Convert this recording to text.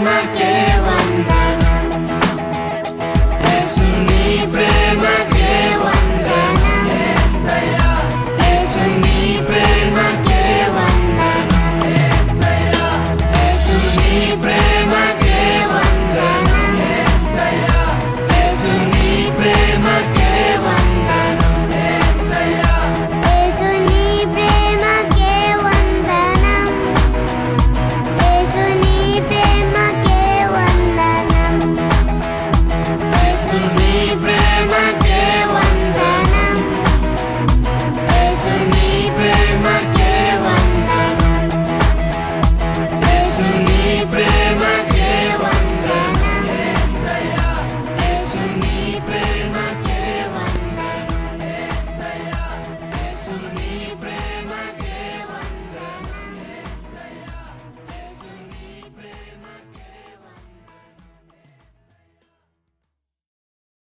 my game.